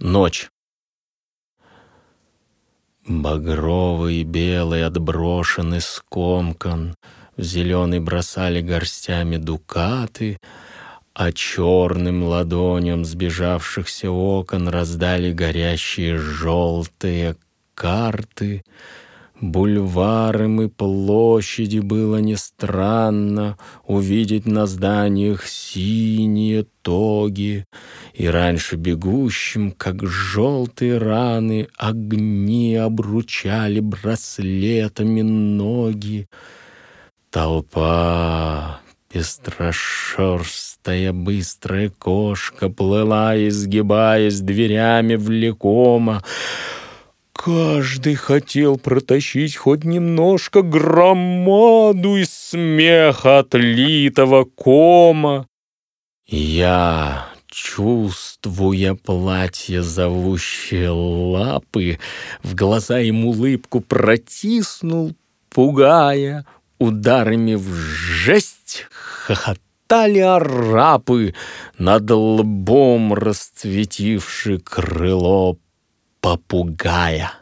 Ночь. Багровый и белый отброшены скомкан, В зеленый бросали горстями дукаты, А черным ладоням сбежавшихся окон Раздали горящие желтые карты — Бульваром и площади было не странно Увидеть на зданиях синие тоги, И раньше бегущим, как желтые раны, Огни обручали браслетами ноги. Толпа, пестрошерстая быстрая кошка Плыла, изгибаясь дверями влекома, Каждый хотел протащить хоть немножко громаду из смеха отлитого кома. Я, чувствуя платье зовущие лапы, В глаза им улыбку протиснул, пугая, Ударами в жесть хохотали арапы, Над лбом расцветивши крыло попугая.